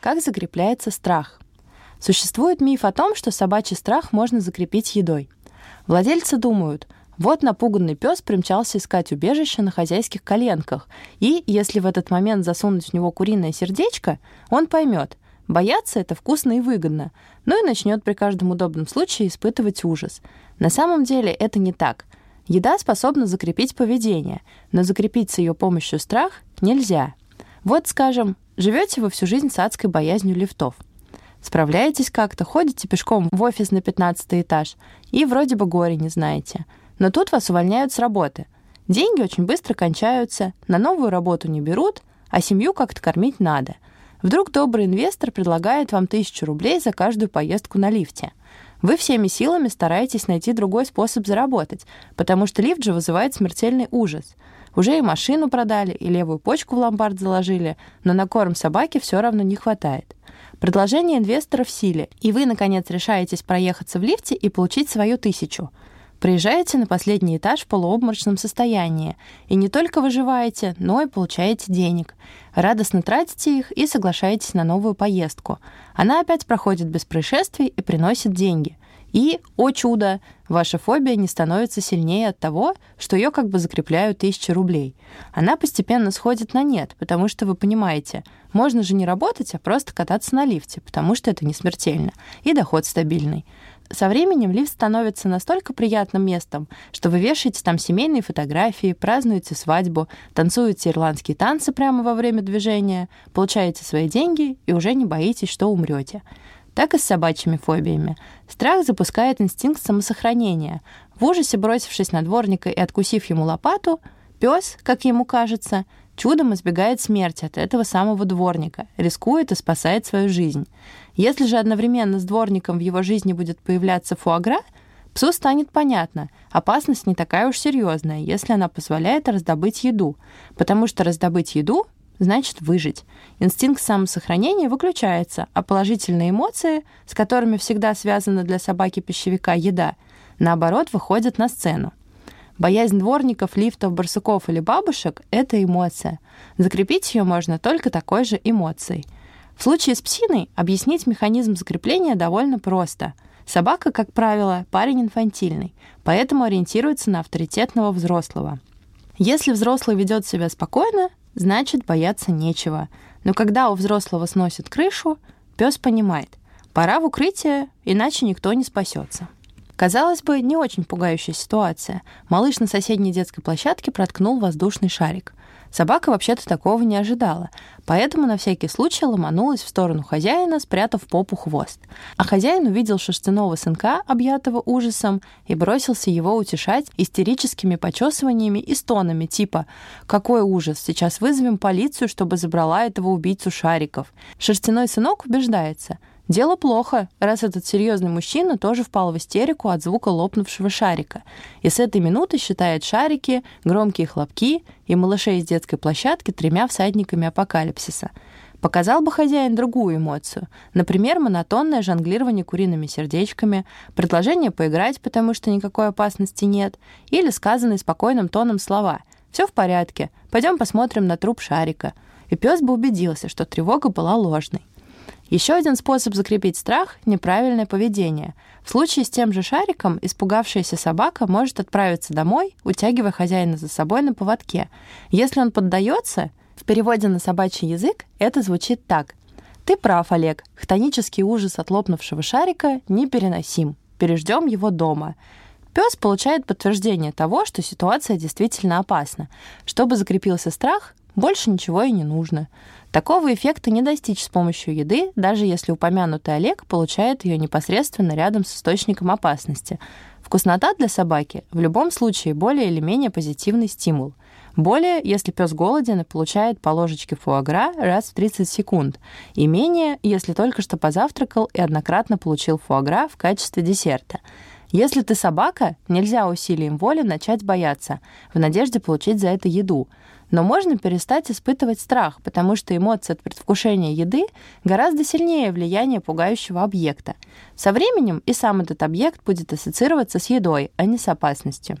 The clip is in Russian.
Как закрепляется страх? Существует миф о том, что собачий страх можно закрепить едой. Владельцы думают, вот напуганный пес примчался искать убежище на хозяйских коленках, и если в этот момент засунуть в него куриное сердечко, он поймет, бояться это вкусно и выгодно, ну и начнет при каждом удобном случае испытывать ужас. На самом деле это не так. Еда способна закрепить поведение, но закрепить с ее помощью страх нельзя. Вот, скажем, живете вы всю жизнь с адской боязнью лифтов – Справляетесь как-то, ходите пешком в офис на 15 этаж и вроде бы горе не знаете. Но тут вас увольняют с работы. Деньги очень быстро кончаются, на новую работу не берут, а семью как-то кормить надо. Вдруг добрый инвестор предлагает вам тысячу рублей за каждую поездку на лифте. Вы всеми силами стараетесь найти другой способ заработать, потому что лифт же вызывает смертельный ужас. Уже и машину продали, и левую почку в ломбард заложили, но на корм собаки все равно не хватает. Предложение инвестора в силе, и вы, наконец, решаетесь проехаться в лифте и получить свою тысячу. Приезжаете на последний этаж в полуобморочном состоянии, и не только выживаете, но и получаете денег. Радостно тратите их и соглашаетесь на новую поездку. Она опять проходит без происшествий и приносит деньги. И, о чудо, ваша фобия не становится сильнее от того, что ее как бы закрепляют тысячи рублей. Она постепенно сходит на нет, потому что вы понимаете, можно же не работать, а просто кататься на лифте, потому что это не смертельно, и доход стабильный. Со временем лифт становится настолько приятным местом, что вы вешаете там семейные фотографии, празднуете свадьбу, танцуете ирландские танцы прямо во время движения, получаете свои деньги и уже не боитесь, что умрете так и с собачьими фобиями. Страх запускает инстинкт самосохранения. В ужасе, бросившись на дворника и откусив ему лопату, пес, как ему кажется, чудом избегает смерти от этого самого дворника, рискует и спасает свою жизнь. Если же одновременно с дворником в его жизни будет появляться фуагра, псу станет понятно, опасность не такая уж серьезная, если она позволяет раздобыть еду, потому что раздобыть еду значит выжить. Инстинкт самосохранения выключается, а положительные эмоции, с которыми всегда связана для собаки-пищевика еда, наоборот, выходят на сцену. Боязнь дворников, лифтов, барсуков или бабушек — это эмоция. Закрепить ее можно только такой же эмоцией. В случае с псиной объяснить механизм закрепления довольно просто. Собака, как правило, парень инфантильный, поэтому ориентируется на авторитетного взрослого. Если взрослый ведет себя спокойно, значит бояться нечего. Но когда у взрослого сносит крышу, пес понимает, пора в укрытие, иначе никто не спасется. Казалось бы, не очень пугающая ситуация. Малыш на соседней детской площадке проткнул воздушный шарик. Собака вообще-то такого не ожидала, поэтому на всякий случай ломанулась в сторону хозяина, спрятав попу хвост. А хозяин увидел шерстяного сынка, объятого ужасом, и бросился его утешать истерическими почесываниями и стонами типа «Какой ужас! Сейчас вызовем полицию, чтобы забрала этого убийцу шариков». Шерстяной сынок убеждается – Дело плохо, раз этот серьезный мужчина тоже впал в истерику от звука лопнувшего шарика. И с этой минуты считает шарики, громкие хлопки и малышей из детской площадки тремя всадниками апокалипсиса. Показал бы хозяин другую эмоцию. Например, монотонное жонглирование куриными сердечками, предложение поиграть, потому что никакой опасности нет, или сказанные спокойным тоном слова «Все в порядке, пойдем посмотрим на труп шарика». И пес бы убедился, что тревога была ложной. Еще один способ закрепить страх — неправильное поведение. В случае с тем же шариком испугавшаяся собака может отправиться домой, утягивая хозяина за собой на поводке. Если он поддается, в переводе на собачий язык это звучит так. «Ты прав, Олег. Хтонический ужас от лопнувшего шарика непереносим. Переждем его дома». Пес получает подтверждение того, что ситуация действительно опасна. Чтобы закрепился страх, больше ничего и не нужно. Такого эффекта не достичь с помощью еды, даже если упомянутый Олег получает ее непосредственно рядом с источником опасности. Вкуснота для собаки в любом случае более или менее позитивный стимул. Более, если пес голоден и получает по ложечке фуагра раз в 30 секунд. И менее, если только что позавтракал и однократно получил фуагра в качестве десерта. Если ты собака, нельзя усилием воли начать бояться, в надежде получить за это еду – но можно перестать испытывать страх, потому что эмоции от предвкушения еды гораздо сильнее влияния пугающего объекта. Со временем и сам этот объект будет ассоциироваться с едой, а не с опасностью.